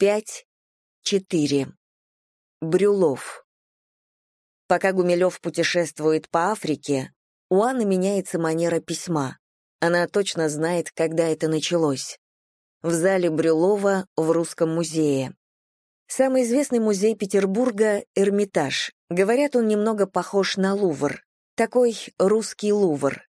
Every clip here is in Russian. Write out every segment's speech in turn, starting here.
5.4. Брюлов. Пока Гумилев путешествует по Африке, у Анны меняется манера письма. Она точно знает, когда это началось. В зале Брюлова в Русском музее. Самый известный музей Петербурга — Эрмитаж. Говорят, он немного похож на Лувр. Такой русский Лувр.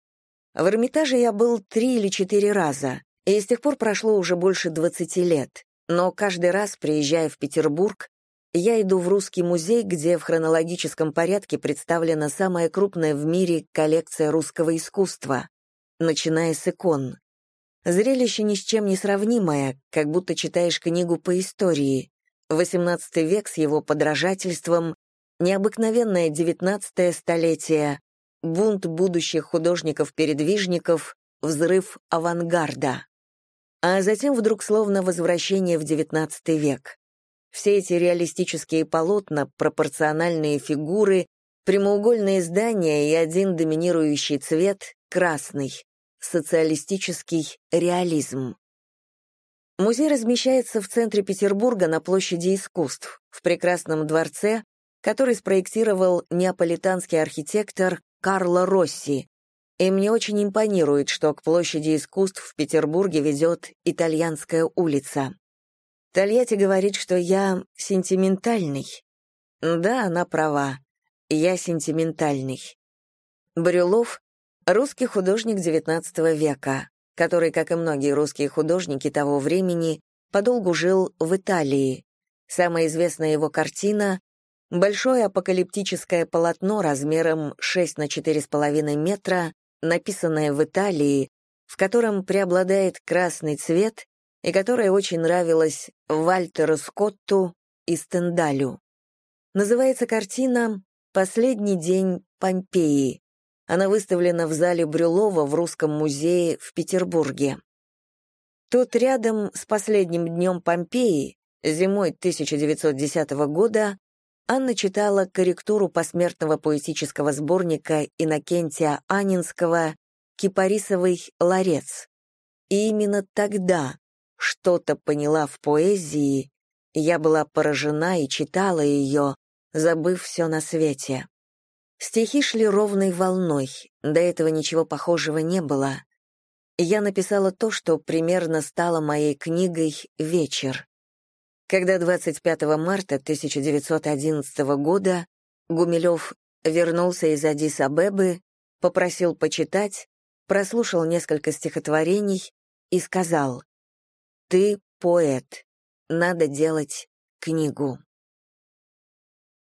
В Эрмитаже я был три или четыре раза, и с тех пор прошло уже больше 20 лет. Но каждый раз, приезжая в Петербург, я иду в Русский музей, где в хронологическом порядке представлена самая крупная в мире коллекция русского искусства, начиная с икон. Зрелище ни с чем не сравнимое, как будто читаешь книгу по истории. XVIII век с его подражательством, необыкновенное XIX столетие, бунт будущих художников-передвижников, взрыв авангарда. А затем вдруг словно возвращение в XIX век. Все эти реалистические полотна, пропорциональные фигуры, прямоугольные здания и один доминирующий цвет — красный, социалистический реализм. Музей размещается в центре Петербурга на площади искусств, в прекрасном дворце, который спроектировал неаполитанский архитектор Карло Росси, и мне очень импонирует, что к площади искусств в Петербурге ведет итальянская улица. Тольятти говорит, что я сентиментальный. Да, она права. Я сентиментальный. Брюлов — русский художник XIX века, который, как и многие русские художники того времени, подолгу жил в Италии. Самая известная его картина — большое апокалиптическое полотно размером 6 на 4,5 метра, написанное в Италии, в котором преобладает красный цвет и которая очень нравилась Вальтеру Скотту и Стендалю. Называется картина «Последний день Помпеи». Она выставлена в зале Брюлова в Русском музее в Петербурге. Тут рядом с последним днем Помпеи, зимой 1910 года, Анна читала корректуру посмертного поэтического сборника Иннокентия Анинского «Кипарисовый ларец». И именно тогда, что-то поняла в поэзии, я была поражена и читала ее, забыв все на свете. Стихи шли ровной волной, до этого ничего похожего не было. Я написала то, что примерно стало моей книгой «Вечер». Когда 25 марта 1911 года Гумилев вернулся из Адис-Абебы, попросил почитать, прослушал несколько стихотворений и сказал ты поэт. Надо делать книгу.